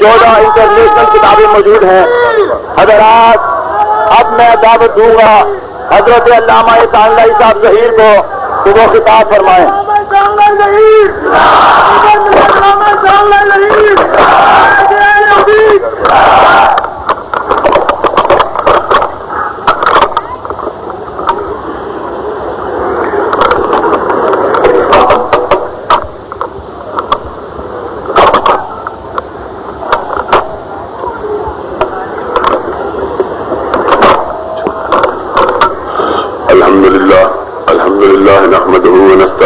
چودہ انٹرنیشنل کتابیں موجود ہیں۔ حضرات، اب میں دعوت دوں گا حضرت علامہ تانلائی صاحب ظہیر کو کہ وہ خطاب فرمائیں۔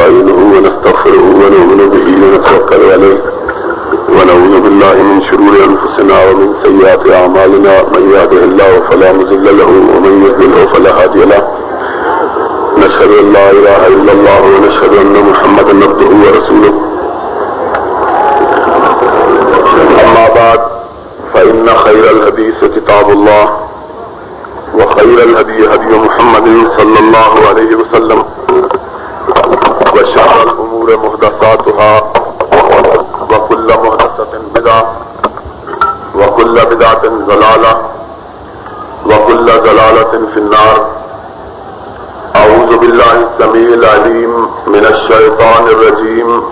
ونستعينه ونستغفره ونؤمن به ونتوكل عليه. ونعوذ بالله من شرور أنفسنا ومن سيئات أعمالنا. من يهده الله فلا مضل له ومن يضلل فلا هادي له. نشهد أن لا إله إلا الله ونشهد أن محمدا عبده ورسوله. أما بعد فإن خير الحديث كتاب الله وخير الهدي هدي محمد صلى الله عليه وسلم. وشر الأمور محدثاتها وكل محدثة بدعة وكل بدعة ضلالة وكل ضلالة في النار. أعوذ بالله السميع العليم من الشيطان الرجيم.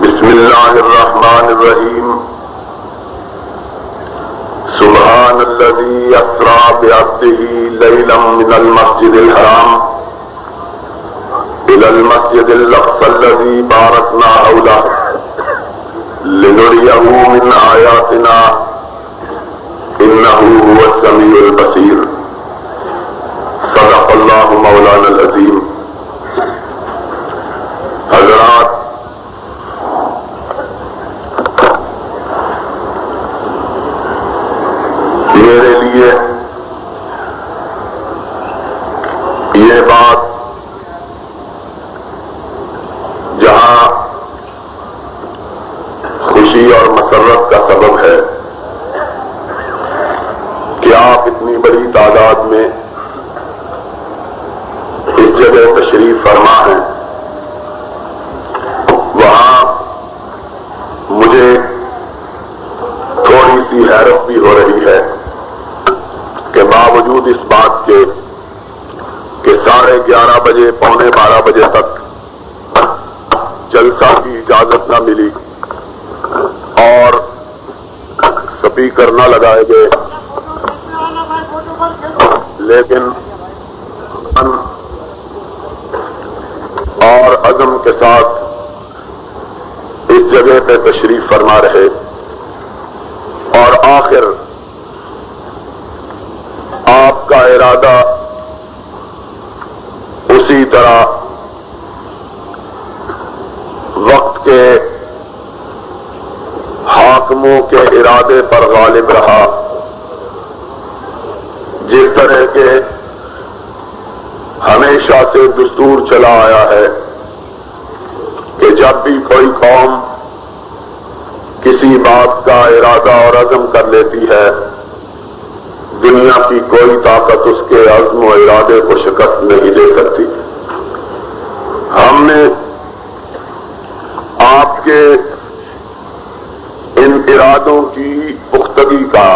بسم الله الرحمن الرحيم. سبحان الذي يسرى بعبده ليلا من المسجد الحرام. إلى المسجد الأقصى الذي باركنا حوله لنريه من آياتنا إنه هو السميع البصير. صدق الله مولانا العظيم. حضرات، میرے لیے یہ بات جہاں خوشی اور مسرت کا سبب ہے کہ آپ اتنی بڑی تعداد میں اس جگہ تشریف فرما ہیں وہاں مجھے تھوڑی سی حیرت بھی ہو رہی ہے کے باوجود اس بات کے کہ ساڑھے گیارہ بجے پونے بارہ بجے تک جلسہ کی اجازت نہ ملی اور سپیکر نہ لگائے گئے۔ لیکن اور عزم کے ساتھ اس جگہ پہ تشریف فرما رہے اور آخر آپ کا ارادہ اسی طرح وقت کے حاکموں کے ارادے پر غالب رہا۔ جس طرح کے ہمیشہ سے دستور چلا آیا ہے کہ جب بھی کوئی قوم کسی بات کا ارادہ اور عزم کر لیتی ہے، دنیا کی کوئی طاقت اس کے عزم و ارادے کو شکست نہیں دے سکتی ہم نے آپ کے ان ارادوں کی پختگی کا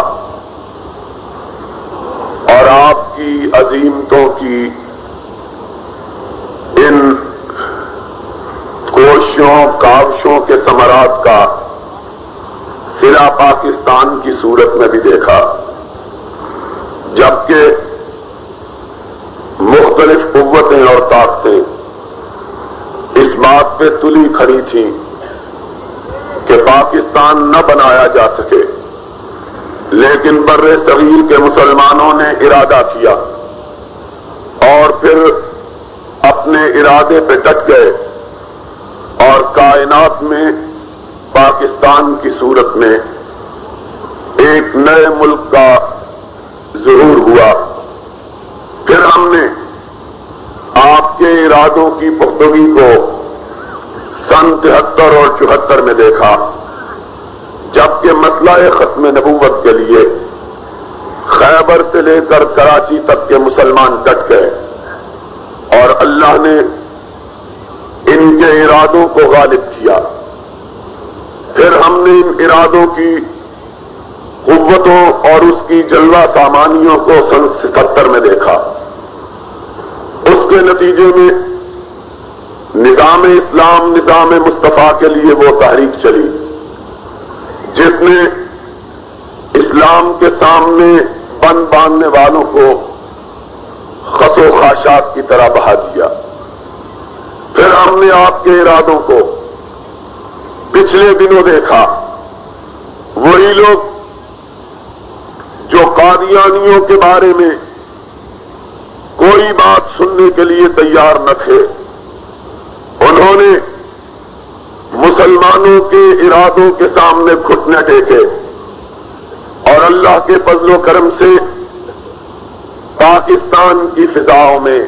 اور آپ کی عظیمتوں کی ان کوششوں، کاوشوں کے ثمرات کا سرا پاکستان کی صورت میں بھی دیکھا۔ جبکہ مختلف قوتیں اور طاقتیں اس بات پہ تلی کھڑی تھیں۔ کہ پاکستان نہ بنایا جا سکے۔ لیکن بر صغیر کے مسلمانوں نے ارادہ کیا اور پھر اپنے ارادے پہ ڈٹ گئے اور کائنات میں پاکستان کی صورت میں ایک نئے ملک کا ضرور ہوا۔ پھر ہم نے آپ کے ارادوں کی پختگی کو سن تہتر اور چوہتر میں دیکھا، جبکہ مسئلہ ختم نبوت کے لیے خیبر سے لے کر کراچی تک کے مسلمان ڈٹ گئے اور اللہ نے ان کے ارادوں کو غالب کیا۔ پھر ہم نے ان ارادوں کی قوتوں اور اس کی جلوہ سامانیوں کو سن ستر میں دیکھا۔ اس کے نتیجے میں نظام اسلام، نظام مصطفیٰ کے لیے وہ تحریک چلی۔ جس نے اسلام کے سامنے بن باندھنے والوں کو خط و خاشات کی طرح بہا دیا۔ پھر ہم نے آپ کے ارادوں کو پچھلے دنوں دیکھا۔ وہی لوگ جو قادیانیوں کے بارے میں کوئی بات سننے کے لیے تیار نہ تھے۔ انہوں نے مسلمانوں کے ارادوں کے سامنے گھٹنے ٹیکے اور اللہ کے فضل و کرم سے پاکستان کی فضاؤں میں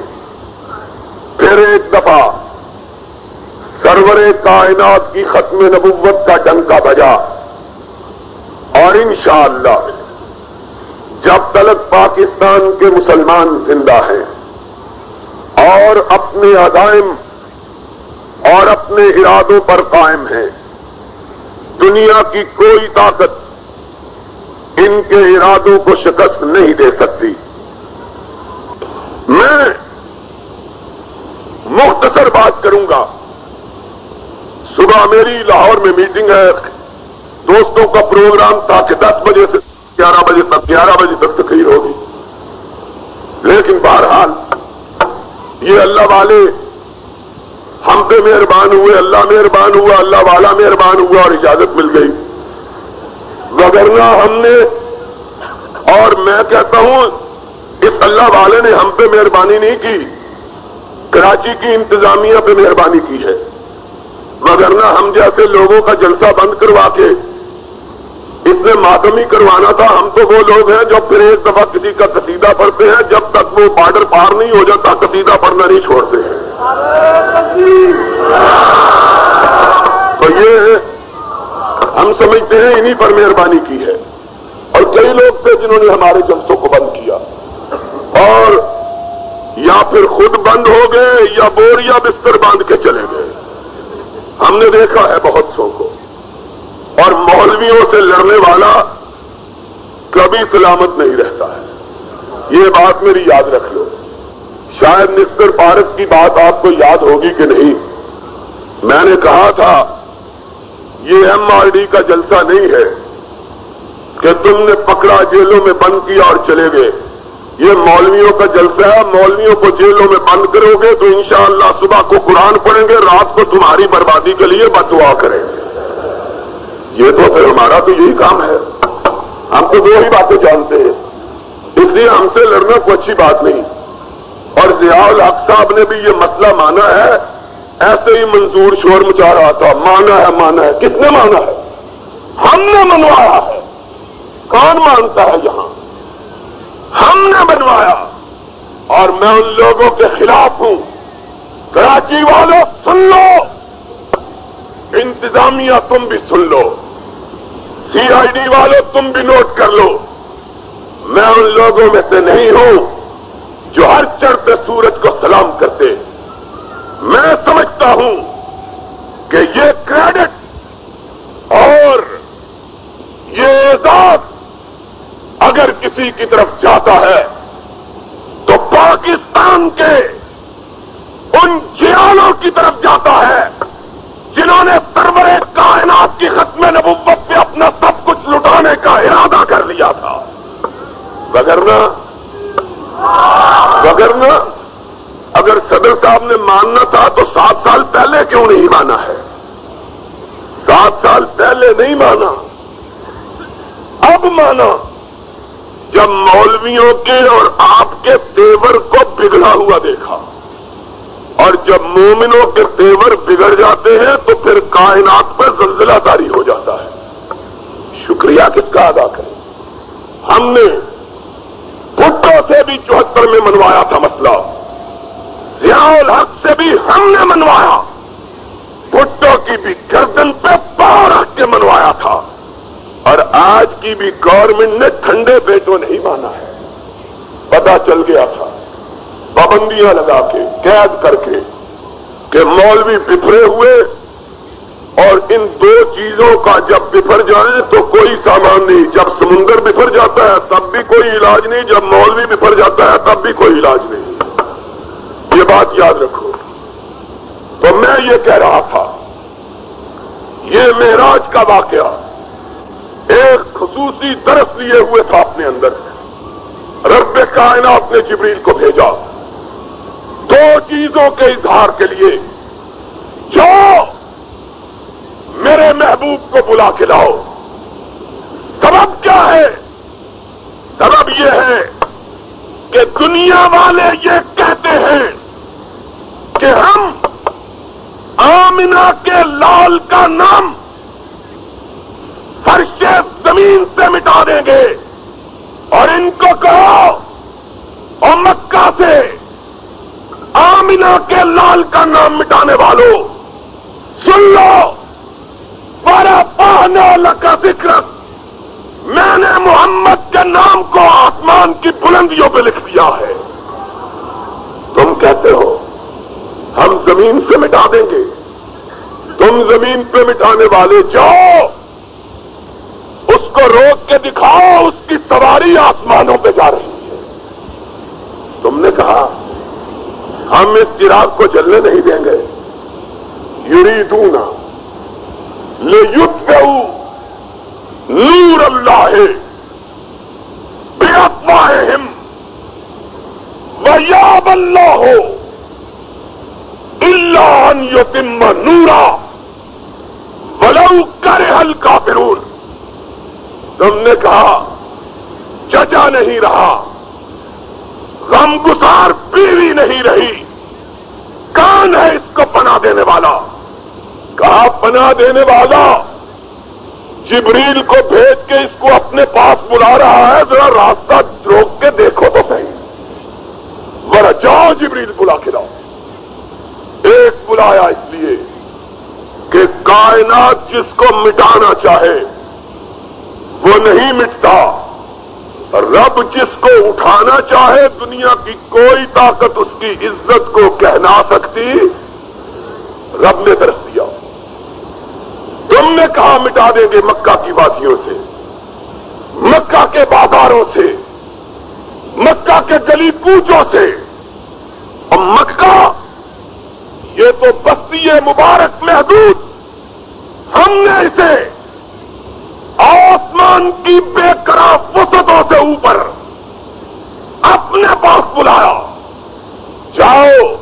پھر ایک دفعہ سرور کائنات کی ختم نبوت کا ڈنکا بجا اور انشاءاللہ جب تلک پاکستان کے مسلمان زندہ ہیں اور اپنے عزائم اور اپنے ارادوں پر قائم ہیں۔ دنیا کی کوئی طاقت ان کے ارادوں کو شکست نہیں دے سکتی۔ میں مختصر بات کروں گا۔ صبح میری لاہور میں میٹنگ ہے۔ دوستوں کا پروگرام تھا کہ دس بجے سے گیارہ بجے تک، گیارہ بجے تک تقریر ہوگی۔ لیکن بہرحال یہ اللہ والے ہم پہ مہربان ہوئے، اللہ مہربان ہوا اللہ والا مہربان ہوا اور اجازت مل گئی۔ وگرنہ ہم نے، اور میں کہتا ہوں، اس اللہ والے نے ہم پہ مہربانی نہیں کی۔ کراچی کی انتظامیہ پہ مہربانی کی ہے۔ وگرنہ ہم جیسے لوگوں کا جلسہ بند کروا کے اس نے ماتمی کروانا تھا، ہم تو وہ لوگ ہیں جو پھر ایک دفعہ کسی کا قصیدہ پڑھتے ہیں، جب تک وہ بارڈر پار نہیں ہو جاتا، قصیدہ پڑھنا نہیں چھوڑتے۔ ہیں تو یہ ہم سمجھتے ہیں انہی پر مہربانی کی ہے۔ اور کئی لوگ تھے جنہوں نے ہمارے جلسوں کو بند کیا۔ اور یا پھر خود بند ہو گئے یا بور یا بستر باندھ کے چلے گئے۔ ہم نے دیکھا ہے بہت سو کو اور مولویوں سے لڑنے والا کبھی سلامت نہیں رہتا ہے۔ یہ بات میری یاد رکھ لو شاید مستر پارک کی بات آپ کو یاد ہوگی کہ نہیں۔ میں نے کہا تھا، یہ ایم آر ڈی کا جلسہ نہیں ہے کہ تم نے پکڑا جیلوں میں بند کیا اور چلے گئے۔ یہ مولویوں کا جلسہ ہے، مولویوں کو جیلوں میں بند کرو گے تو انشاءاللہ صبح کو قرآن پڑھیں گے، رات کو تمہاری بربادی کے لیے بدعا کریں گے۔ یہ تو پھر ہمارا تو یہی کام ہے۔ ہم تو دو ہی باتیں جانتے ہیں۔ اس لیے ہم سے لڑنا کوئی اچھی بات نہیں۔ اور ضیاء الحق صاحب نے بھی یہ مسئلہ مانا ہے۔ ایسے ہی منظور شور مچا رہا تھا۔ مانا ہے مانا ہے۔ کس نے مانا ہے؟ ہم نے منوایا ہے۔ کون مانتا ہے یہاں؟ ہم نے بنوایا اور میں ان لوگوں کے خلاف ہوں۔ کراچی والوں سن لو۔ انتظامیہ تم بھی سن لو۔ سی آئی ڈی والوں تم بھی نوٹ کر لو۔ میں ان لوگوں میں سے نہیں ہوں۔ جو ہر چڑھتے سورج کو سلام کرتے میں سمجھتا ہوں کہ یہ کریڈٹ اور یہ اعزاز اگر کسی کی طرف جاتا ہے تو پاکستان کے ان جیالوں کی طرف جاتا ہے جنہوں نے سرور کائنات کی ختم نبوت پہ اپنا سب کچھ لٹانے کا ارادہ کر لیا تھا۔ وگرنہ وگرنہ اگر صدر صاحب نے ماننا تھا تو سات سال پہلے کیوں نہیں مانا ہے؟ سات سال پہلے نہیں مانا۔ اب مانا۔ جب مولویوں کے اور آپ کے تیور کو بگڑا ہوا دیکھا۔ اور جب مومنوں کے تیور بگڑ جاتے ہیں تو پھر کائنات پر زلزلہ داری ہو جاتا ہے۔ شکریہ کس کا ادا کریں۔ ہم نے بھٹو سے بھی چوہتر میں منوایا تھا مسئلہ۔ ضیاء الحق سے بھی ہم نے منوایا۔ بھٹو کی بھی گردن پہ پاؤ رکھ کے منوایا تھا۔ اور آج کی بھی گورنمنٹ نے ٹھنڈے پیٹوں نہیں مانا ہے۔ پتا چل گیا تھا۔ پابندیاں لگا کے، قید کر کے کہ مولوی بفرے ہوئے اور ان دو چیزوں کا جب بفر جائے تو کوئی سامان نہیں۔ جب سمندر بفر جاتا ہے تب بھی کوئی علاج نہیں، جب مولوی بفر جاتا ہے تب بھی کوئی علاج نہیں۔ یہ بات یاد رکھو۔ تو میں یہ کہہ رہا تھا، یہ معراج کا واقعہ ایک خصوصی درس لیے ہوئے تھا اپنے اندر۔ رب کائنات نے جبریل کو بھیجا۔ دو چیزوں کے اظہار کے لیے۔ جو میرے محبوب کو بلا کے لاؤ۔ سبب کیا ہے؟ سبب یہ ہے کہ دنیا والے یہ کہتے ہیں کہ ہم آمنا کے لال کا نام فرش زمین سے مٹا دیں گے اور ان کو کہو اور مکہ سے آمنا کے لال کا نام مٹانے والوں سن لو۔ پہنے کا ذکر میں نے محمد کے نام کو آسمان کی بلندیوں پہ لکھ دیا ہے۔ تم کہتے ہو، ہم زمین سے مٹا دیں گے۔ تم زمین پہ مٹانے والے جاؤ۔ اس کو روک کے دکھاؤ، اس کی سواری آسمانوں پہ جا رہی ہے۔ تم نے کہا، ہم اس چراغ کو جلنے نہیں دیں گے۔ یوری دونا نور اللہ ہے بے افواہ ویاب اللہ ہو اللہ یتم نورا. ولو کرے ہل کا تم نے کہا، چچا نہیں رہا غم گسار بیوی نہیں رہی کون ہے اس کو بنا دینے والا؟ کہا پنا دینے والا؟ جبریل کو بھیج کے اس کو اپنے پاس بلا رہا ہے، ذرا راستہ روک کے دیکھو تو صحیح۔ ورا جاؤ جبریل بلا کے لاؤ۔ ایک بلایا اس لیے کہ کائنات جس کو مٹانا چاہے، وہ نہیں مٹتا۔ رب جس کو اٹھانا چاہے، دنیا کی کوئی طاقت اس کی عزت کو کہنا سکتی۔ رب نے درس دیا۔ تم نے کہا مٹا دیں گے مکہ کی وادیوں سے؟ مکہ کے بازاروں سے؟ مکہ کے گلی کوچوں سے؟ اور مکہ، یہ تو بستی مبارک محدود۔ ہم نے اسے آسمان کی بے قرار وسطوں سے اوپر اپنے پاس بلایا۔ جاؤ،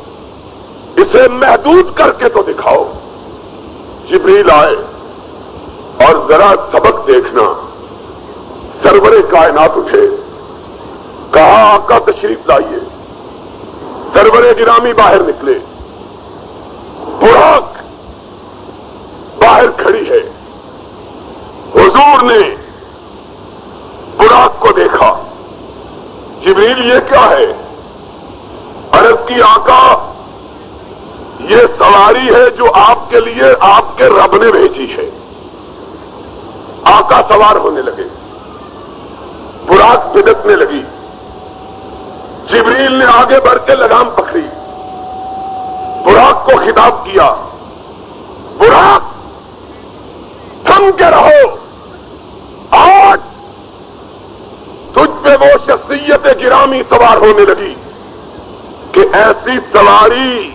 اسے محدود کر کے تو دکھاؤ۔ جبریل آئے۔ اور ذرا سبق دیکھنا۔ سرور کائنات اٹھے۔ کہا، آقا تشریف لائیے۔ سرور گرامی باہر نکلے۔ براک باہر کھڑی ہے۔ حضور نے براک کو دیکھا۔ جبریل یہ کیا ہے؟ عرض کی، آقا، یہ سواری ہے جو آپ کے لیے آپ کے رب نے بھیجی ہے۔ آقا سوار ہونے لگے۔ براک بدتنے لگی۔ جبریل نے آگے بڑھ کے لگام پکڑی۔ براک کو خطاب کیا۔ براک تھم کے رہو۔ آج تجھ پہ وہ شخصیت گرامی سوار ہونے لگی کہ ایسی سواری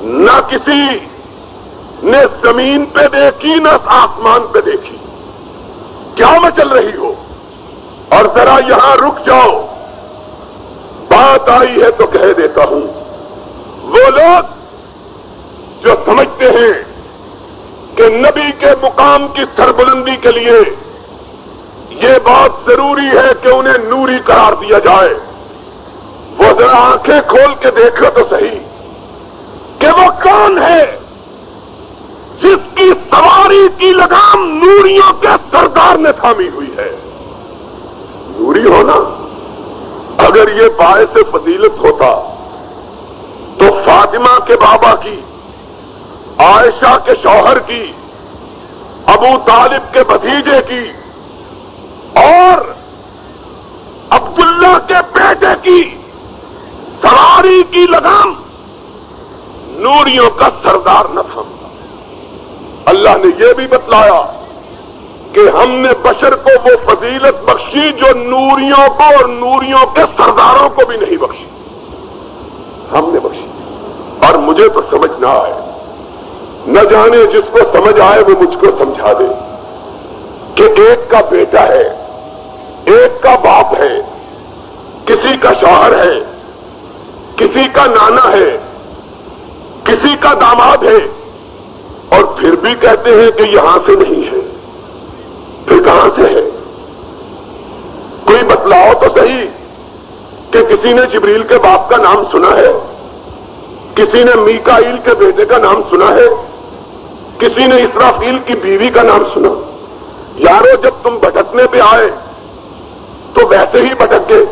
نہ کسی نے زمین پہ دیکھی، نہ آسمان پہ دیکھی۔ کیا میں چل رہی ہو اور ذرا یہاں رک جاؤ۔ بات آئی ہے تو کہہ دیتا ہوں۔ وہ لوگ جو سمجھتے ہیں کہ نبی کے مقام کی سربلندی کے لیے یہ بات ضروری ہے کہ انہیں نوری قرار دیا جائے، وہ ذرا آنکھیں کھول کے دیکھو تو صحیح۔ کہ وہ کون ہے؟ جس کی سواری کی لگام نوریوں کے سردار نے تھامی ہوئی ہے۔ نوری ہونا، اگر یہ باعث فضیلت ہوتا تو فاطمہ کے بابا کی، عائشہ کے شوہر کی، ابو طالب کے بھتیجے کی، اور عبداللہ کے بیٹے کی سواری کی لگام نوریوں کا سردار نہ تھا۔ اللہ نے یہ بھی بتلایا کہ ہم نے بشر کو وہ فضیلت بخشی جو نوریوں کو اور نوریوں کے سرداروں کو بھی نہیں بخشی۔ ہم نے بخشی۔ اور مجھے تو سمجھ نہ آئے۔ نہ جانے جس کو سمجھ آئے وہ مجھ کو سمجھا دے کہ ایک کا بیٹا ہے، ایک کا باپ ہے، کسی کا شوہر ہے، کسی کا نانا ہے، کسی کا داماد ہے۔ اور پھر بھی کہتے ہیں کہ یہاں سے نہیں ہے۔ پھر کہاں سے ہے؟ کوئی بتلاؤ تو صحیح۔ کہ کسی نے جبریل کے باپ کا نام سنا ہے؟ کسی نے میکائیل کے بیٹے کا نام سنا ہے؟ کسی نے اسرافیل کی بیوی کا نام سنا؟ یارو، جب تم بھٹکنے پہ آئے تو ویسے ہی بھٹک گئے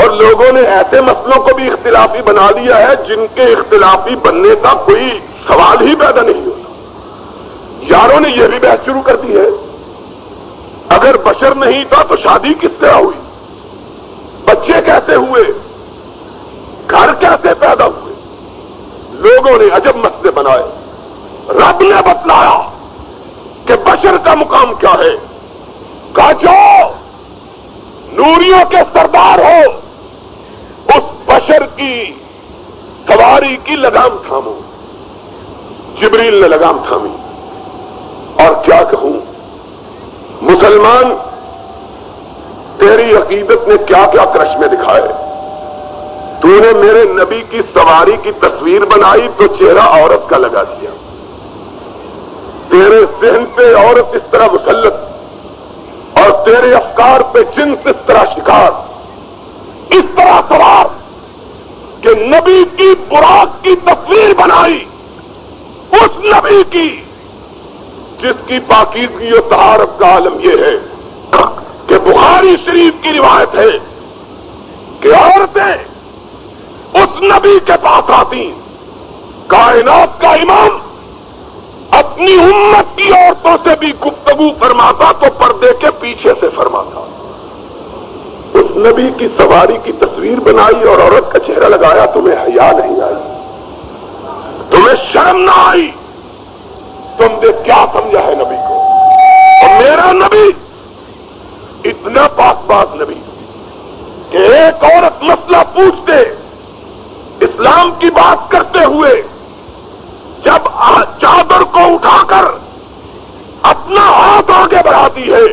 اور لوگوں نے ایسے مسئلوں کو بھی اختلافی بنا دیا ہے جن کے اختلافی بننے کا کوئی سوال ہی پیدا نہیں ہوتا یاروں نے یہ بھی بحث شروع کر دی ہے۔ اگر بشر نہیں تھا تو شادی کس طرح ہوئی؟ بچے کیسے ہوئے؟ گھر کیسے پیدا ہوئے؟ لوگوں نے عجب مسئلے بنائے۔ رب نے بتلایا کہ بشر کا مقام کیا ہے۔ کہا نوریوں کے سردار ہو۔ اس بشر کی سواری کی لگام تھامو۔ جبریل نے لگام تھامی۔ اور کیا کہوں؟ مسلمان تیری عقیدت نے کیا کیا کرشمے دکھائے؟ تو نے میرے نبی کی سواری کی تصویر بنائی تو چہرہ عورت کا لگا دیا۔ تیرے ذہن پہ عورت اس طرح مسلط اور تیرے افکار پہ جنس اس طرح شکار۔ اس طرح سوار کہ نبی کی براق کی تصویر بنائی، اس نبی کی جس کی پاکیزگی و تعارف کا عالم یہ ہے کہ بخاری شریف کی روایت ہے کہ عورتیں اس نبی کے پاس آتی کائنات کا امام اپنی امت کی عورتوں سے بھی گفتگو فرماتا تو پردے کے پیچھے سے فرماتا۔ اس نبی کی سواری کی تصویر بنائی اور عورت کا چہرہ لگایا، تمہیں حیا نہیں آئی، تمہیں شرم نہ آئی۔ تم نے کیا سمجھا ہے نبی کو؟ اور میرا نبی اتنا پاک باز نبی کہ ایک عورت مسئلہ پوچھتے، اسلام کی بات کرتے ہوئے جب چادر کو اٹھا کر اپنا ہاتھ آگے بڑھاتی ہے،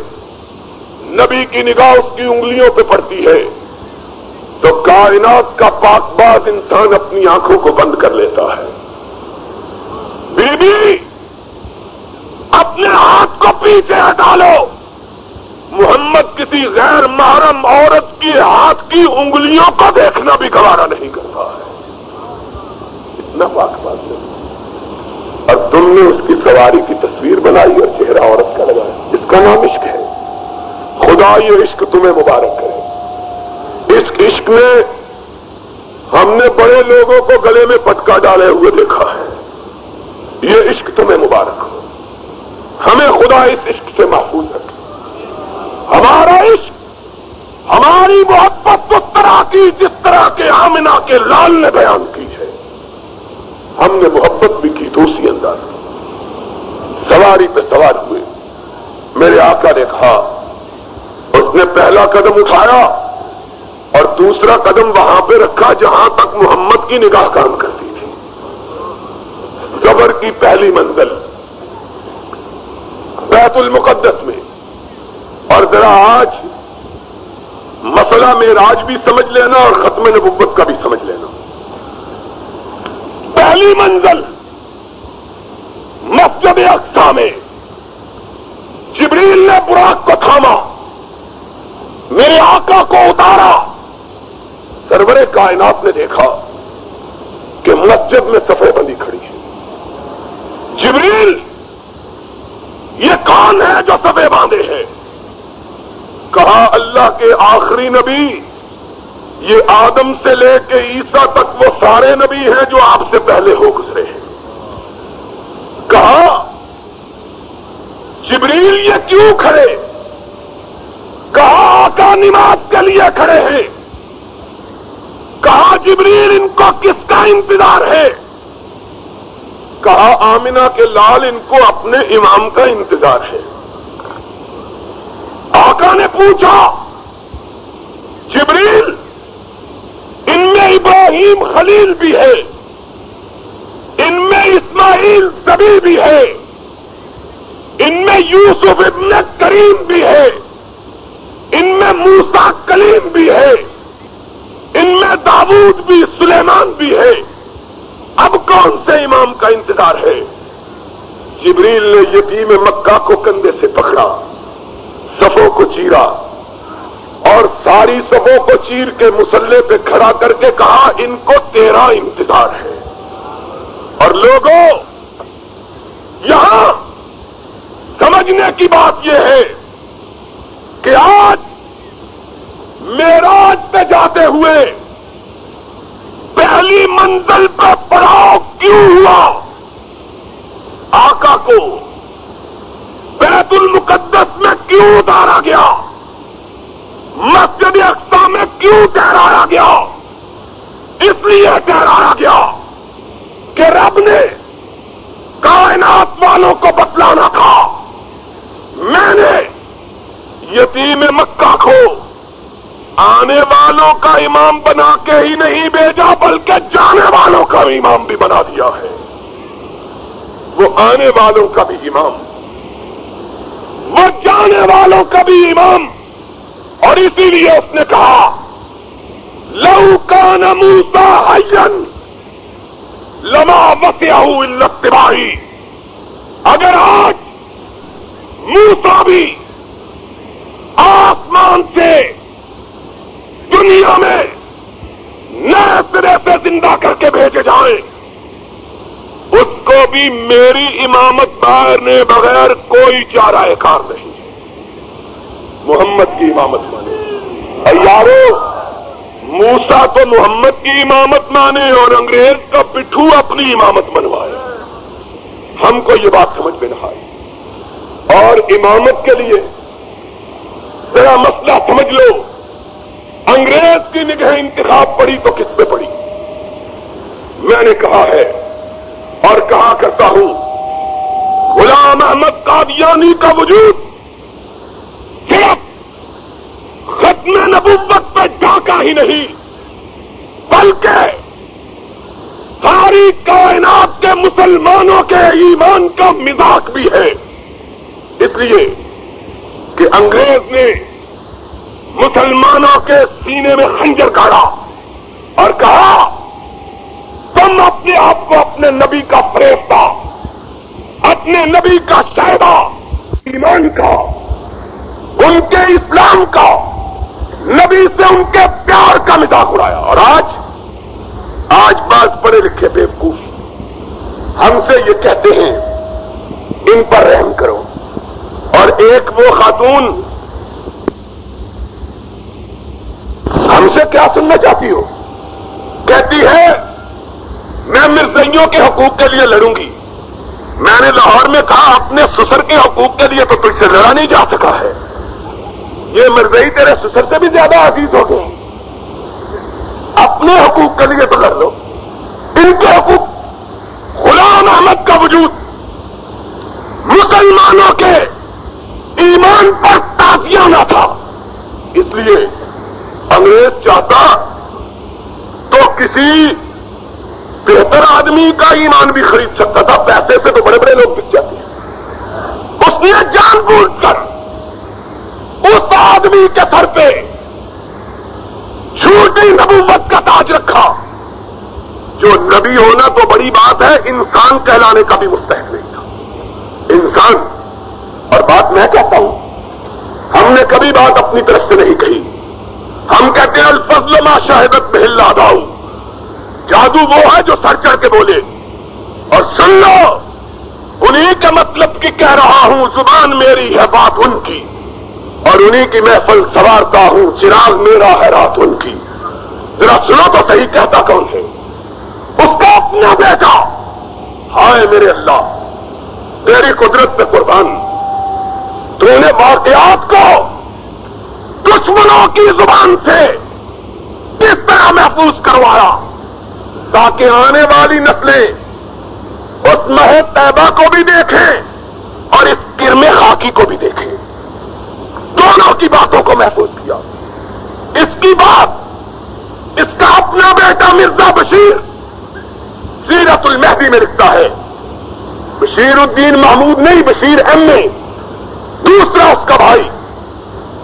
نبی کی نگاہ اس کی انگلیوں پہ پڑتی ہے، تو کائنات کا پاک باز انسان اپنی آنکھوں کو بند کر لیتا ہے۔ بی بی اپنے ہاتھ کو پیچھے ہٹا لو۔ محمد کسی غیر محرم عورت کی ہاتھ کی انگلیوں کو دیکھنا بھی گوارا نہیں کرتا ہے۔ اتنا پاک باز نہیں اور تم نے اس کی سواری کی تصویر بنائی اور چہرہ عورت کا لگایا اس کا نام عشق ہے۔ خدا یہ عشق تمہیں مبارک کرے۔ اس عشق میں ہم نے بڑے لوگوں کو گلے میں پٹکا ڈالے ہوئے دیکھا ہے۔ یہ عشق تمہیں مبارک ہو۔ ہمیں خدا اس عشق سے محفوظ رکھے۔ ہمارا عشق، ہماری محبت اس طرح کی جس طرح کے آمنا کے لال نے بیان کی ہے۔ ہم نے محبت بھی کی تو اسی انداز کی۔ سواری پہ سوار ہوئے۔ میرے آقا نے کہا، اس نے پہلا قدم اٹھایا اور دوسرا قدم وہاں پہ رکھا جہاں تک محمد کی نگاہ کام کرتی تھی۔ زبر کی پہلی منزل۔ بیت المقدس میں۔ اور ذرا آج مسئلہ میں راج بھی سمجھ لینا اور ختم نبوت کا بھی سمجھ لینا۔ پہلی منزل مسجد اقسا میں۔ جبریل نے براق کو تھاما۔ میرے آقا کو اتارا۔ سرور کائنات نے دیکھا کہ مسجد میں سفید بندی کھڑی ہے۔ جبریل یہ کون ہے جو سفے باندھے ہیں؟ کہا اللہ کے آخری نبی، یہ آدم سے لے کے عیسا تک وہ سارے نبی ہیں جو آپ سے پہلے ہو گزرے ہیں۔ کہا، جبریل یہ کیوں کھڑے؟ کہا، آقا نماز کے لیے کھڑے ہیں۔ کہا، جبریل ان کو کس کا انتظار ہے؟ کہا آمنا کے لال ان کو اپنے امام کا انتظار ہے۔ آقا نے پوچھا، جبریل، ان میں ابراہیم خلیل بھی ہے، ان میں اسماعیل سبھی بھی ہے، ان میں یوسف ابن کریم بھی ہے، ان میں موسا کلیم بھی ہے، ان میں داود بھی، سلیمان بھی ہے۔ اب کون امام کا انتظار ہے۔ جبریل نے یتیم مکہ کو کندھے سے پکڑا، صفوں کو چیرا اور ساری صفوں کو چیر کے مسلح پہ کھڑا کر کے کہا، ان کو تیرا انتظار ہے۔ اور لوگوں یہاں سمجھنے کی بات یہ ہے کہ آج میراج پہ جاتے ہوئے پہلی منزل پر پڑاؤ کیوں ہوا؟ آقا کو بیت المقدس میں کیوں اتارا گیا؟ مسجد اقسا میں کیوں ٹہرایا گیا؟ اس لیے ٹہرایا گیا کہ رب نے کائنات والوں کو بتلانا تھا۔ میں نے یتیم مکہ کو آنے والوں کا امام بنا کے ہی نہیں بھیجا، بلکہ جانے والوں کا امام بھی بنا دیا ہے۔ وہ آنے والوں کا بھی امام۔ وہ جانے والوں کا بھی امام۔ اور اسی لیے اس نے کہا، لو کا نموسا حین لما وسیع التباہی اگر آج موسا بھی آسمان سے دنیا میں نئے سرے سے زندہ کر کے بھیجے جائیں۔ اس کو بھی میری امامت مارنے بغیر کوئی چارہ کار نہیں۔ محمد کی امامت مانے۔ یارو موسا تو محمد کی امامت مانے اور انگریز کا پٹھو اپنی امامت منوائے۔ ہم کو یہ بات سمجھ میں نہ آئی اور امامت کے لیے ذرا مسئلہ سمجھ لو۔ انگریز کی نگہ انتخاب پڑی تو کس پہ پڑی؟ میں نے کہا ہے اور کہا کرتا ہوں، غلام احمد قادیانی کا وجود صرف ختم نبوت پہ ڈاکہ ہی نہیں، بلکہ ساری کائنات کے مسلمانوں کے ایمان کا مزاق بھی ہے۔ اس لیے کہ انگریز نے مسلمانوں کے سینے میں خنجر کاڑا اور کہا، تم اپنے آپ کو اپنے نبی کا فریفتہ اپنے نبی کا شہدا ایمان کا، ان کے اسلام کا، نبی سے ان کے پیار کا مزاق اڑایا۔ اور آج آج بات پڑھے لکھے بیوقوف ہم سے یہ کہتے ہیں، ان پر رحم کرو۔ اور ایک وہ خاتون ہم سے کیا سننا چاہتی ہو؟ کہتی ہے، میں مرزائیوں کے حقوق کے لیے لڑوں گی۔ میں نے لاہور میں کہا، اپنے سسر کے حقوق کے لیے تو تجھ سے لڑا نہیں جا سکا ہے۔ یہ مرزئی تیرے سسر سے بھی زیادہ عزیز ہو گئے۔ اپنے حقوق کے لیے تو لڑ لو۔ ان کے حقوق غلام احمد کا وجود۔ مسلمانوں کے ایمان پر تازیانہ تھا۔ اس لیے انگریز چاہتا تو کسی بہتر آدمی کا ایمان بھی خرید سکتا تھا۔ پیسے سے تو بڑے بڑے لوگ بک جاتے ہیں۔ اس نے جان بوجھ کر اس آدمی کے سر پہ چھوٹی نبوت کا تاج رکھا۔ جو نبی ہونا تو بڑی بات ہے، انسان کہلانے کا بھی مستحق نہیں تھا۔ انسان، اور بات میں کہتا ہوں، ہم نے کبھی بات اپنی طرف سے نہیں کہی۔ ہم کہتے ہیں الفضل ما شاہدت میں ہل داؤں جادو وہ ہے جو سر چڑھ کے بولے۔ اور سن لو انہیں کے مطلب کی کہہ رہا ہوں، زبان میری ہے بات ان کی۔ اور انہیں کی محفل سوارتا ہوں، چراغ میرا ہے رات ان کی۔ ذرا سنو تو صحیح کہتا کون ہے۔ اس کا اپنا بیٹا۔ ہائے میرے اللہ تیری قدرت پہ قربان۔ تو نے واقعات کو دشمنوں کی زبان سے کس طرح محفوظ کروایا تاکہ آنے والی نسلیں اس مہ طیبہ کو بھی دیکھیں اور اس کرم خاکی کو بھی دیکھیں۔ دونوں کی باتوں کو محفوظ کیا۔ اس کی بات، اس کا اپنا بیٹا مرزا بشیر سیرت المہدی میں لکھتا ہے۔ بشیر الدین محمود نہیں، بشیر ایم اے، دوسرا اس کا بھائی۔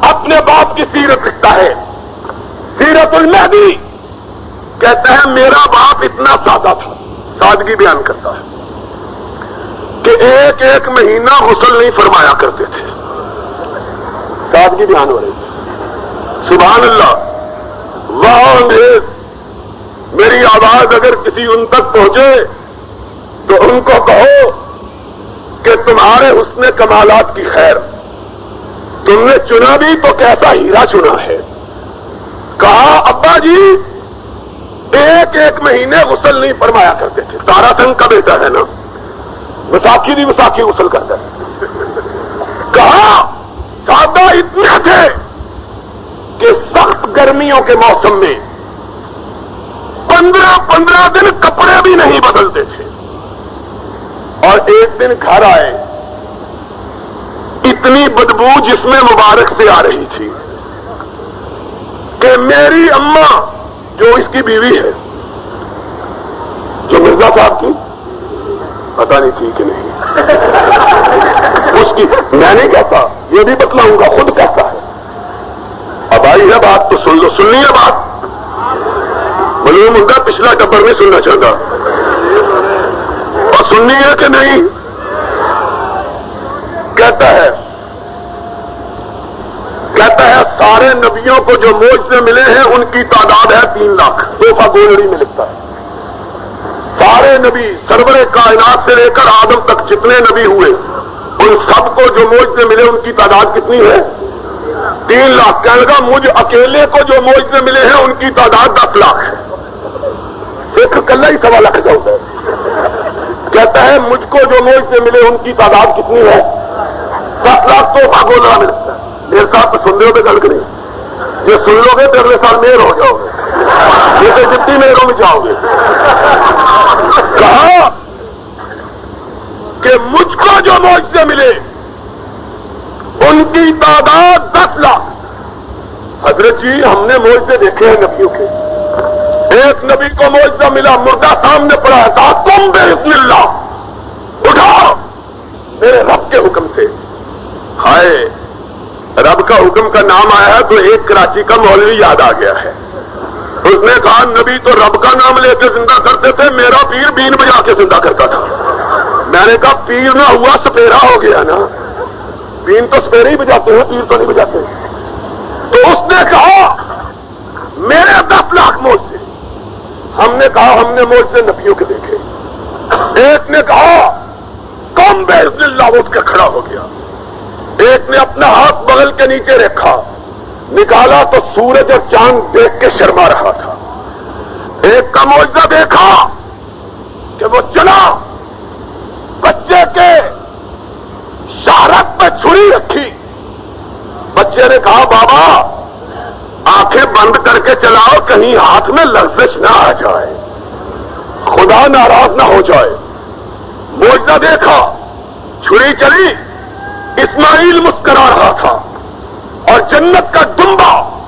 اپنے باپ کی سیرت لکھتا ہے۔ سیرت المہدی۔ کہتا ہے میرا باپ اتنا سادہ تھا، سادگی بیان کرتا ہے کہ ایک ایک مہینہ غسل نہیں فرمایا کرتے تھے۔ سادگی بیان ہو رہی سبحان اللہ۔ وہاں انگریز، میری آواز اگر کسی ان تک پہنچے تو ان کو کہو کہ تمہارے حسن کمالات کی خیر۔ تم نے چنا بھی تو کیسا ہیرا چنا ہے؟ کہا، ابا جی ایک ایک مہینے غسل نہیں فرمایا کرتے تھے۔ تارا سنگھ کا بیٹا ہے نا؟ وساخی بھی وساخی غسل کرتا ہے۔ کہا، سادہ اتنے تھے کہ سخت گرمیوں کے موسم میں پندرہ پندرہ دن کپڑے بھی نہیں بدلتے تھے۔ اور ایک دن گھر آئے۔ اتنی بدبو جس میں مبارک سے آ رہی تھی کہ میری اماں جو اس کی بیوی ہے، جو مرزا صاحب کی پتا نہیں تھی کہ نہیں۔ اس کی میں نہیں کہتا، یہ بھی بتلاؤں گا، خود کہتا ہے۔ اب آئی ہے بات، تو سن لو، سننی ہے بات۔ بولے مدعا پچھلا ٹبر نہیں سننا چاہتا۔ اور سننی ہے کہ نہیں؟ کہتا ہے۔ کہتا ہے، سارے نبیوں کو جو موج سے ملے ہیں، ان کی تعداد ہے تین لاکھ۔ توفا گولڑی میں لکھتا ہے۔ سارے نبی سرور کائنات سے لے کر آدم تک جتنے نبی ہوئے، ان سب کو جو موج سے ملے، ان کی تعداد کتنی ہے؟ تین لاکھ۔ کہنے لگا، مجھ اکیلے کو جو موج سے ملے ہیں، ان کی تعداد دس لاکھ ہے۔ ایک کل ہی سوا لاکھ کا ہوتا ہے۔ کہتا ہے، مجھ کو جو موج سے ملے، ان کی تعداد کتنی ہے؟ دس لاکھ تو گولڑا میں لگتا ہے میرے ساتھ تو سن رہے ہو گل کریں یہ جی سن لو گے تو اگلے سال میر ہو جاؤ گے۔ یہ تو جتنی میروں میں جاؤ گے۔ کہا کہ مجھ کو جو موجے ملے، ان کی تعداد دس لاکھ۔ حضرت جی ہم نے موجے دیکھے ہیں نبیوں کے۔ ایک نبی کو موجہ ملا، مردہ سامنے پڑا ہے تم بے بسم اللہ میرے رب کے حکم سے ہائے، رب کا حکم کا نام آیا ہے تو ایک کراچی کا مولوی یاد آ گیا ہے۔ اس نے کہا، نبی تو رب کا نام لے کے زندہ کرتے تھے، میرا پیر بین بجا کے زندہ کرتا تھا۔ میں نے کہا، پیر نہ ہوا، سپیرا ہو گیا نا۔ بین تو سپیرے ہی بجاتے ہیں، پیر تو نہیں بجاتے۔ تو اس نے کہا، میرے دس لاکھ موج سے۔ ہم نے کہا، ہم نے موج سے نبیوں کے دیکھے۔ ایک نے کہا کم بے اللہ اٹھ کے کھڑا ہو گیا۔ ایک نے اپنا ہاتھ بغل کے نیچے رکھا۔ نکالا تو سورج اور چاند دیکھ کے شرما رہا تھا۔ ایک کا معاوضہ دیکھا کہ وہ چلا۔ بچے کے شہرت پہ چھری رکھی۔ بچے نے کہا، بابا، آنکھیں بند کر کے چلاؤ، کہیں ہاتھ میں لفزش نہ آ جائے۔ خدا ناراض نہ ہو جائے۔ موجہ دیکھا، چھری چلی۔ اسماعیل مسکرا رہا تھا اور جنت کا ڈمبا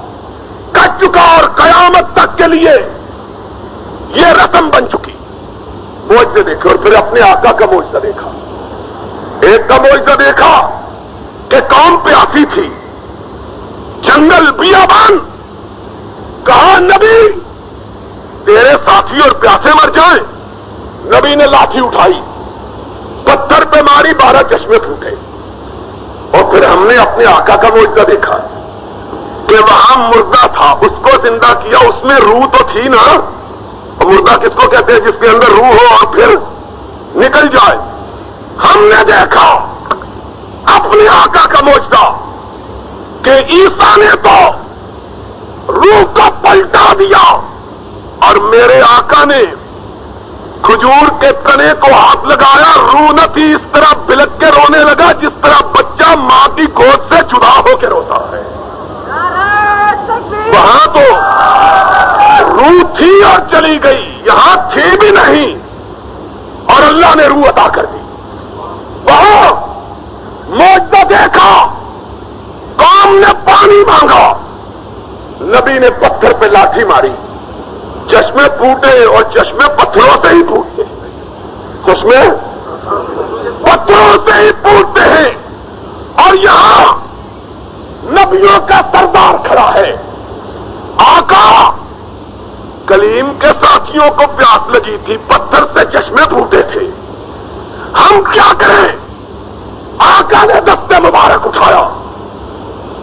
کٹ چکا اور قیامت تک کے لیے یہ رسم بن چکی۔ موجے دیکھے اور پھر اپنے آقا کا موجہ دیکھا۔ ایک کا موجہ دیکھا کہ کون پیاسی تھی۔ جنگل بیابان، کہا، نبی، تیرے ساتھی اور پیاسے مر جائیں۔ نبی نے لاٹھی اٹھائی، پتھر پہ ماری، بارہ چشمے پھوٹے۔ پھر ہم نے اپنے آقا کا موجودہ دیکھا کہ وہاں مردہ تھا، اس کو زندہ کیا، اس میں روح تو تھی نا؟ مردہ کس کو کہتے ہیں؟ جس کے اندر روح ہو اور پھر نکل جائے۔ ہم نے دیکھا اپنے آقا کا موجودہ کہ عیسا نے تو روح کو پلٹا دیا اور میرے آقا نے کھجور کے تنے کو ہاتھ لگایا رو نہ تھی، اس طرح بلک کے رونے لگا جس طرح بچہ ماں کی گود سے جدا ہو کے روتا ہے۔ وہاں تو روح تھی اور چلی گئی، یہاں تھی بھی نہیں۔ اور اللہ نے روح عطا کر دی۔ وہاں موجودہ دیکھا، قوم نے پانی مانگا۔ نبی نے پتھر پہ لاٹھی ماری۔ چشمے پھوٹے اور چشمے پتھروں سے ہی پھوٹتے چشمے پتھروں سے ہی پھوٹتے ہیں۔ اور یہاں نبیوں کا سردار کھڑا ہے۔ آقا کلیم کے ساتھیوں کو پیاس لگی تھی، پتھر سے چشمے پھوٹے تھے۔ ہم کیا کریں؟ آقا نے دستے مبارک اٹھایا۔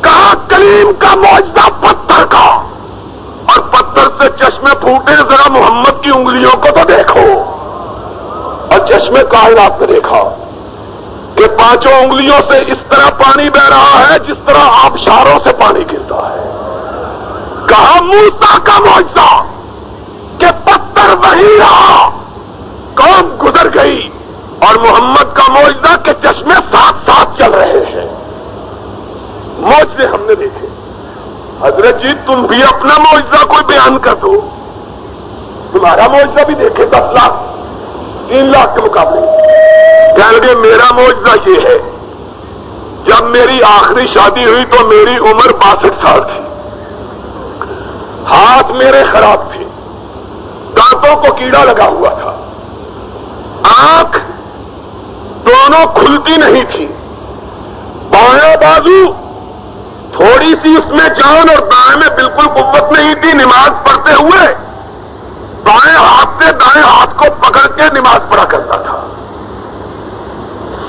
کہا، کلیم کا موجودہ پتھر کا۔ اور پتھر سے چشمے پھوٹے ذرا محمد کی انگلیوں کو تو دیکھو۔ اور چشمے کائنات میں دیکھا۔ کہ پانچوں انگلیوں سے اس طرح پانی بہ رہا ہے جس طرح آبشاروں سے پانی گرتا ہے۔ کہا موسا کا معاوضہ کہ پتھر وہی رہا۔ قوم گزر گئی اور محمد کا معاوضہ کے چشمے ساتھ ساتھ چل رہے ہیں۔ موجے ہم نے دیکھے۔ حضرت جی تم بھی اپنا معاوضہ کوئی بیان کر دو۔ تمہارا معاوضہ بھی دیکھے، دس لاکھ۔ تین لاکھ کے مقابلے۔ کہنے لگے، میرا معاوضہ یہ ہے، جب میری آخری شادی ہوئی تو میری عمر باسٹھ سال تھی۔ ہاتھ میرے خراب تھے، دانتوں کو کیڑا لگا ہوا تھا۔ آنکھ دونوں کھلتی نہیں تھی۔ بایاں بازو تھوڑی سی اس میں جان اور دائیں میں بالکل قوت نہیں تھی، نماز پڑھتے ہوئے بائیں ہاتھ سے دائیں ہاتھ کو پکڑ کے نماز پڑھا کرتا تھا۔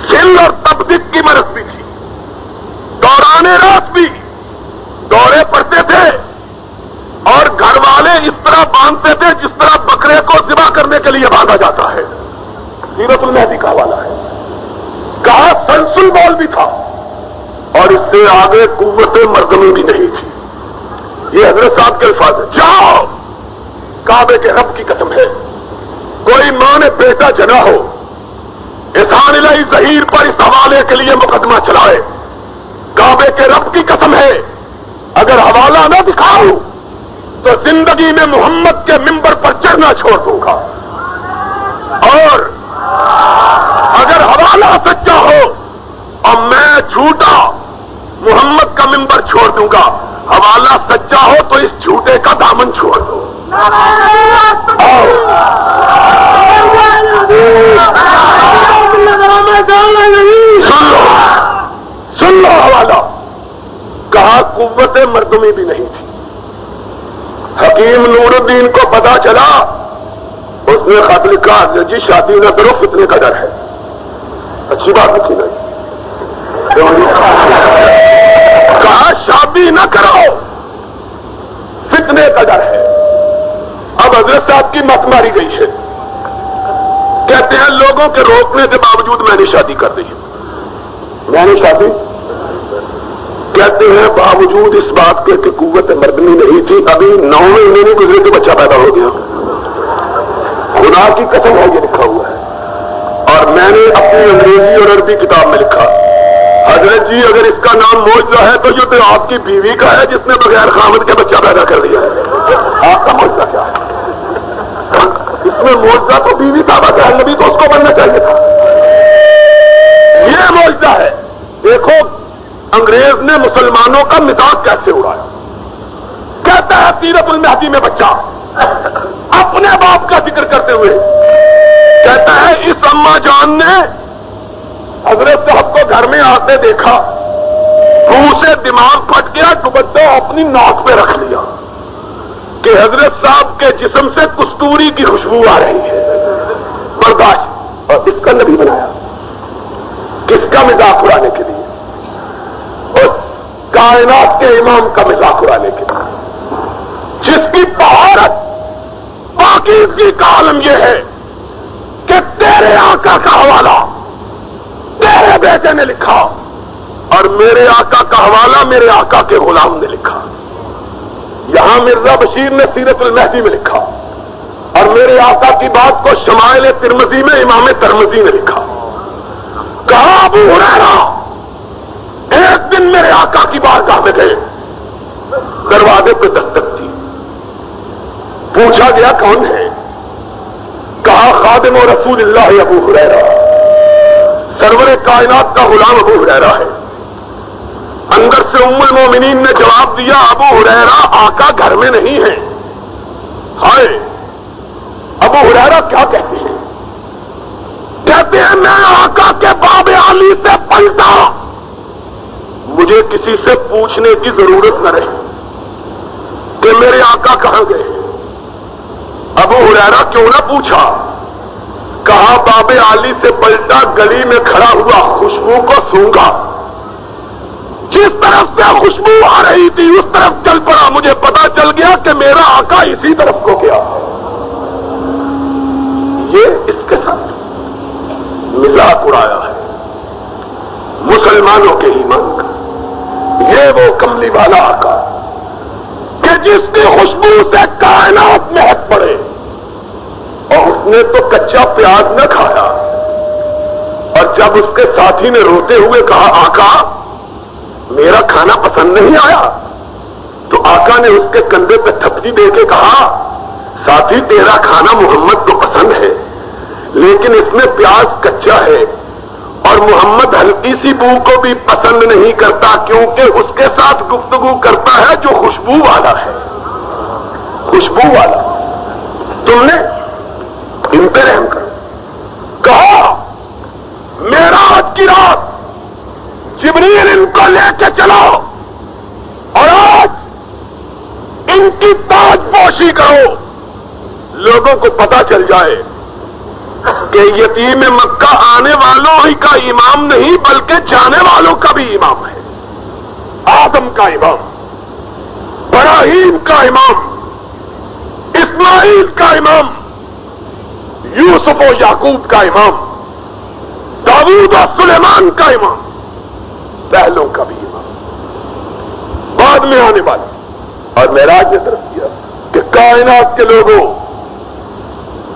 سل اور تبدیل کی مرض بھی تھی۔ دورانے رات بھی۔ دورے پڑتے تھے۔ اور گھر والے اس طرح باندھتے تھے جس طرح بکرے کو ذبح کرنے کے لیے باندھا جاتا ہے۔ سیرت المہدی کا حوالہ ہے۔ کہا سنسل بال بھی تھا۔ اور اس سے آگے قوت مردمی بھی نہیں تھی یہ حضرت صاحب کے الفاظ ہے جاؤ! کعبے کے رب کی قسم ہے۔ کوئی ماں نے بیٹا جنا ہو احسان الہی ظہیر پر اس حوالے کے لیے مقدمہ چلائے۔ کعبے کے رب کی قسم ہے، اگر حوالہ نہ دکھاؤ، تو زندگی میں محمد کے ممبر پر چڑھنا چھوڑ دوں گا۔ اور اگر حوالہ سچا ہو اور میں جھوٹا محمد کا ممبر چھوڑ دوں گا، حوالہ سچا ہو تو اس جھوٹے کا دامن چھوڑ دو۔ سن لو حوالہ کہا قوت مردمی بھی نہیں تھی حکیم نور الدین کو پتا چلا اس نے خط لکھا جی شادی نہ کرو فتنے کا ڈر ہے اچھی بات نہیں نہیں کہا، شادی نہ کرو، فتنے کا ڈر ہے۔ حضرت صاحب کی مت ماری گئی ہے۔ کہتے ہیں لوگوں کے روکنے کے باوجود میں نے شادی کر دی میں نے شادی؟ کہتے ہیں باوجود اس بات کے کہ قوت مردنی نہیں تھی، ابھی نو مہینے میں گزرے تو بچہ پیدا ہو گیا۔ خدا کی قسم ہے، یہ لکھا ہوا ہے۔ اور میں نے اپنی انگریزی اور عربی کتاب میں لکھا۔ حضرت جی اگر اس کا نام موجودہ ہے تو یہ تو آپ کی بیوی کا ہے جس نے بغیر خامد کے بچہ پیدا کر دیا ہے۔ آپ کا موجودہ کیا ہے؟ اس میں موجودہ تو بیوی صاحبہ کا نبی تو اس کو بننا چاہیے تھا۔ یہ موجودہ ہے۔ دیکھو، انگریز نے مسلمانوں کا مزاج کیسے اڑایا؟ کہتا ہے سیرت المہدی میں بچہ۔ اپنے باپ کا ذکر کرتے ہوئے کہتا ہے، اس اما جان نے حضرت صاحب کو گھر میں آتے دیکھا منہ سے دماغ پھٹ گیا دوپٹہ اپنی ناک پہ رکھ لیا۔ کہ حضرت صاحب کے جسم سے کستوری کی خوشبو آ رہی ہے۔ برداشت۔ اور اس کا نبی بنایا۔ کس کا مزاق اڑانے کے لیے؟ اور کائنات کے امام کا مزاق اڑانے کے لیے۔ جس کی پہاڑت پاکیزگی کا عالم یہ ہے کہ تیرے آقا کا حوالہ تیرے بیٹے نے لکھا اور میرے آقا کا حوالہ میرے آقا کے غلام نے لکھا۔ یہاں مرزا بشیر نے سیرت المہدی میں لکھا۔ اور میرے آقا کی بات کو شمائل ترمزی میں امام ترمزی نے لکھا۔ کہا ابو ہریرا ایک دن میرے آقا کی بات میں گئے۔ دروازے پہ دستک تھی۔ پوچھا گیا کون ہے؟ کہا خادم و رسول اللہ ابو حریرا سرور کائنات کا غلام ابو حریرا ہے۔ اندر سے ام المومنین نے جواب دیا، ابو حریرا آقا گھر میں نہیں ہے۔ ہائے، ابو حریرا کیا کہتے ہیں؟ کہتے ہیں، میں آقا کے باب علی سے پلٹا۔ مجھے کسی سے پوچھنے کی ضرورت نہ رہی۔ کہ میرے آقا کہاں گئے؟ ابو حریرا کیوں نہ پوچھا؟ کہا باب علی سے پلٹا گلی میں کھڑا ہوا خوشبو کو سونگا جس طرف سے خوشبو آ رہی تھی، اس طرف چل پڑا۔ مجھے پتا چل گیا کہ میرا آقا اسی طرف کو گیا۔ یہ اس کے ساتھ مزاق اڑایا ہے۔ مسلمانوں کے ہی من کا۔ یہ وہ کملی والا آقا کہ جس کی خوشبو سے کائنات مہک پڑے۔ اور اس نے تو کچا پیاز نہ کھایا۔ اور جب اس کے ساتھی نے روتے ہوئے کہا، آقا، میرا کھانا پسند نہیں آیا، تو آقا نے اس کے کندھے پہ تھپکی دے کے کہا، ساتھی، تیرا کھانا محمد کو پسند ہے، لیکن اس میں پیاز کچا ہے، اور محمد ہلکی سی بو کو بھی پسند نہیں کرتا، کیونکہ اس کے ساتھ گفتگو کرتا ہے جو خوشبو والا ہے۔ خوشبو والا۔ تم نے ان پہ رحم کر کہا میرا آج کی رات جبریل ان کو لے کے چلو اور آج ان کی تاج پوشی کرو۔ لوگوں کو پتا چل جائے کہ یتیم مکہ آنے والوں ہی کا امام نہیں، بلکہ جانے والوں کا بھی امام ہے۔ آدم کا امام، براہیم کا امام، اسماعیل کا امام یوسف و یعقوب کا امام داود و سلیمان کا امام، پہلوں کا بھی امام۔ بعد میں آنے والے اور میراج نے طرف کیا کہ کائنات کے لوگوں،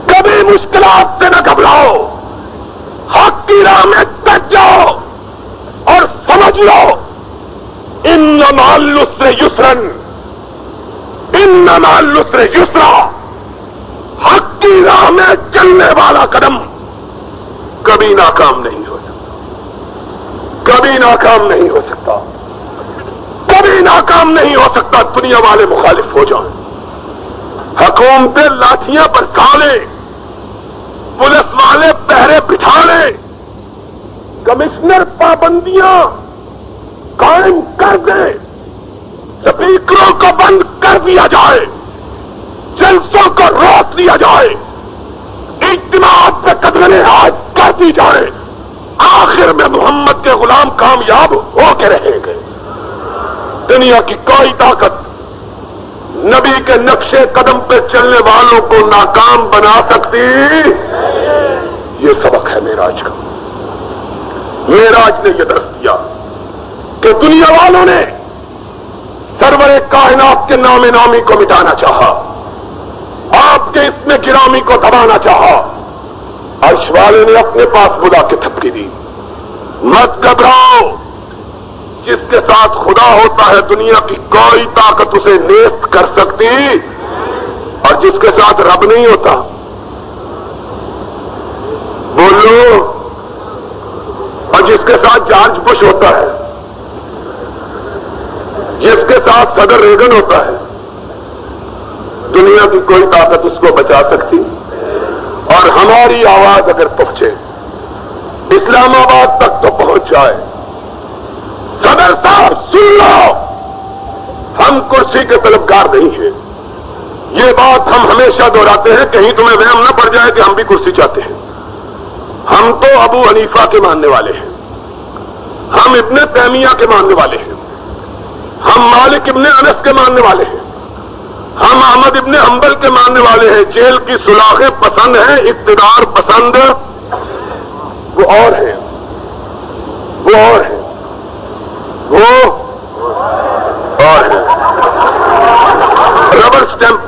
کبھی مشکلات سے نہ گھبراؤ، حق کی راہ میں تک جاؤ اور سمجھ لو ان نمالسر یسرن ان نمالسر یسرا۔ حق کی راہ میں چلنے والا قدم کبھی ناکام نہیں ہو سکتا۔ کبھی ناکام نہیں ہو سکتا۔ کبھی ناکام نہیں ہو سکتا۔ دنیا والے مخالف ہو جائیں۔ حکومتیں لاٹیاں پر کھالے پولیس والے پہرے بٹھا لے کمشنر پابندیاں قائم کر دے۔ سپیکروں کو بند کر دیا جائے۔ جلسوں کو روک دیا جائے اجتماعات آج کر دی جائے، آخر میں محمد کے غلام کامیاب ہو کے رہیں گے۔ دنیا کی کوئی طاقت نبی کے نقشے قدم پہ چلنے والوں کو ناکام بنا سکتی۔ یہ سبق ہے میراج کا۔ میراج نے یہ درس دیا کہ دنیا والوں نے سرور کائنات کے نام نامی کو مٹانا چاہا، آپ کے اس میں گرامی کو دبانا چاہا۔ عرش والے نے اپنے پاس بلا کے تھپکی دی۔ مت گھبراؤ۔ جس کے ساتھ خدا ہوتا ہے دنیا کی کوئی طاقت اسے نیست کر سکتی۔ اور جس کے ساتھ رب نہیں ہوتا۔ بولو۔ اور جس کے ساتھ جارج بش ہوتا ہے۔ جس کے ساتھ صدر ریگن ہوتا ہے۔ دنیا کی کوئی طاقت اس کو بچا سکتی۔ اور ہماری آواز اگر پہنچے، اسلام آباد تک تو پہنچ جائے۔ صدر صاحب، سن لو! ہم کرسی کے طلبگار نہیں ہیں۔ یہ بات ہم ہمیشہ دہراتے ہیں، کہیں تمہیں وہم نہ پڑ جائے کہ ہم بھی کرسی چاہتے ہیں۔ ہم تو ابو حنیفہ کے ماننے والے ہیں۔ ہم ابن تیمیہ کے ماننے والے ہیں۔ ہم مالک ابن انس کے ماننے والے ہیں۔ ہم احمد ابن حنبل کے ماننے والے ہیں۔ جیل کی سلاخیں پسند ہیں، اقتدار پسند، وہ اور ہیں۔ وہ اور ہیں۔ وہ اور ہیں۔ ربر اسٹمپ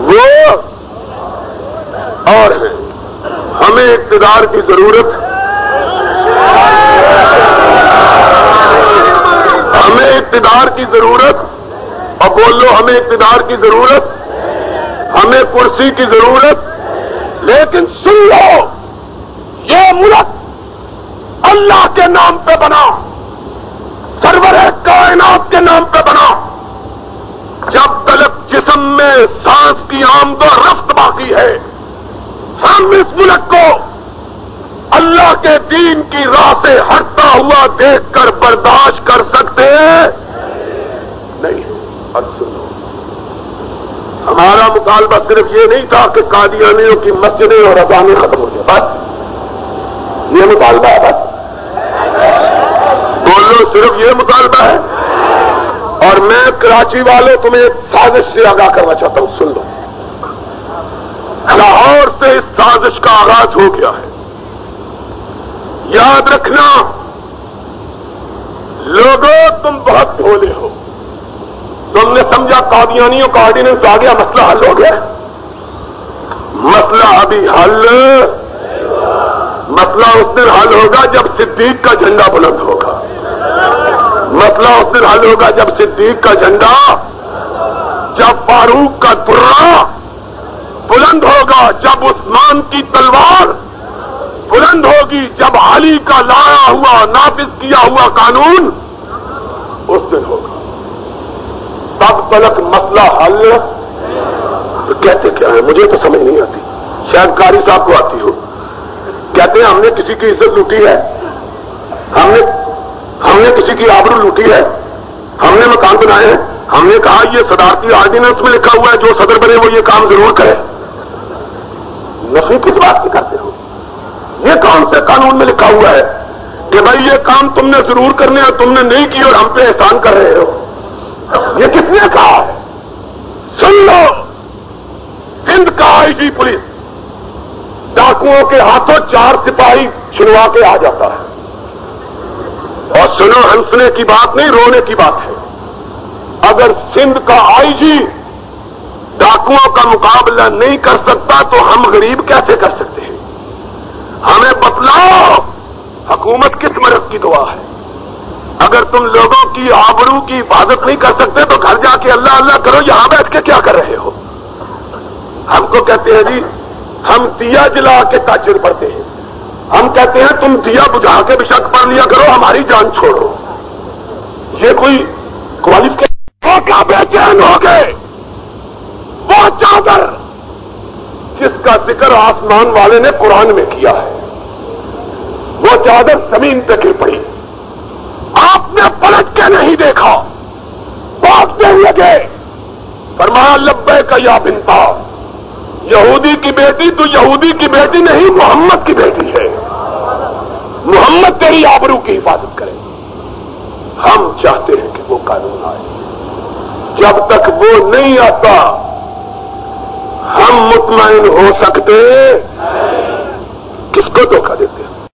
وہ اور ہیں۔ ہمیں اقتدار کی ضرورت ہمیں اقتدار کی ضرورت اور بول لو، ہمیں اقتدار کی ضرورت، ہمیں کرسی کی ضرورت، لیکن سن لو، یہ ملک اللہ کے نام پہ بنا، سرور کائنات کے نام پہ بنا۔ جب تلک جسم میں سانس کی آمد و رفت باقی ہے، ہم اس ملک کو اللہ کے دین کی راہ سے ہٹتا ہوا دیکھ کر برداشت کر سکتے نہیں سنو ہمارا مطالبہ صرف یہ نہیں تھا کہ قادیانیوں کی مسجدیں اور اذانیں ختم ہو جائیں۔ بس۔ یہ مطالبہ ہے، بس۔ بولو، صرف یہ مطالبہ ہے۔ اور میں کراچی والوں تمہیں ایک سازش سے آگاہ کرنا چاہتا ہوں، سن لو۔ لاہور سے اس سازش کا آغاز ہو گیا ہے۔ یاد رکھنا، لوگوں، تم بہت بھولے ہو۔ تم نے سمجھا قادیانیوں کا آرڈیننس آ گیا، مسئلہ حل ہو گیا۔ مسئلہ ابھی حل۔ مسئلہ اس دن حل ہوگا جب صدیق کا جھنڈا بلند ہوگا۔ مسئلہ اس دن حل ہوگا جب صدیق کا جھنڈا، جب فاروق کا درا بلند ہوگا، جب عثمان کی تلوار بلند ہوگی، جب علی کا لایا ہوا، نافذ کیا ہوا قانون، اس دن ہوگا۔ تب تلک مسئلہ حل تو کہتے کیا ہے مجھے تو سمجھ نہیں آتی۔ شاید کاری صاحب کو آتی ہو۔ کہتے ہیں ہم نے کسی کی عزت لوٹی ہے۔ ہم نے ہم نے کسی کی آبرو لوٹی ہے۔ ہم نے مکان بنائے ہیں۔ ہم نے کہا یہ صدارتی آرڈیننس میں لکھا ہوا ہے، جو صدر بنے وہ یہ کام ضرور کرے۔ نفی کس بات کی کرتے ہو۔ یہ کون سے قانون میں لکھا ہوا ہے کہ بھائی یہ کام تم نے ضرور کرنے اور تم نے نہیں کی اور ہم پہ احسان کر رہے ہو؟ یہ کس نے کہا ہے سن لو، ہند کا آئی جی پولیس ڈاکوؤں کے ہاتھوں چار سپاہی چنوا کے آ جاتا ہے۔ اور سنو، ہنسنے کی بات نہیں، رونے کی بات ہے۔ اگر سندھ کا آئی جی ڈاکوؤں کا مقابلہ نہیں کر سکتا، تو ہم غریب کیسے کر سکتے ہیں؟ ہمیں بتلاؤ، حکومت کس مرض کی دعا ہے؟ اگر تم لوگوں کی آبرو کی حفاظت نہیں کر سکتے تو گھر جا کے اللہ اللہ کرو، یہاں بیٹھ کے کیا کر رہے ہو؟ ہم کو کہتے ہیں جی ہم دیا جلا کے تاجر پڑتے ہیں۔ ہم کہتے ہیں تم دیا بجھا کے بشک پڑھ لیا کرو، ہماری جان چھوڑو۔ یہ کوئی کوالیفکیشن کیا بے چین ہو گئے؟ وہ چادر۔ جس کا ذکر آسمان والے نے قرآن میں کیا ہے۔ وہ چادر زمین پہ گر پڑی۔ آپ نے پلٹ کے نہیں دیکھا۔ بانٹنے لگے، فرمایا لبے کا یا بنتا، یہودی کی بیٹی تو یہودی کی بیٹی نہیں، محمد کی بیٹی ہے۔ محمد تیری آبرو کی حفاظت کرے۔ ہم چاہتے ہیں کہ وہ قانون آئے۔ جب تک وہ نہیں آتا، ہم مطمئن ہو سکتے۔ کس کو دھوکہ دیتے ہیں؟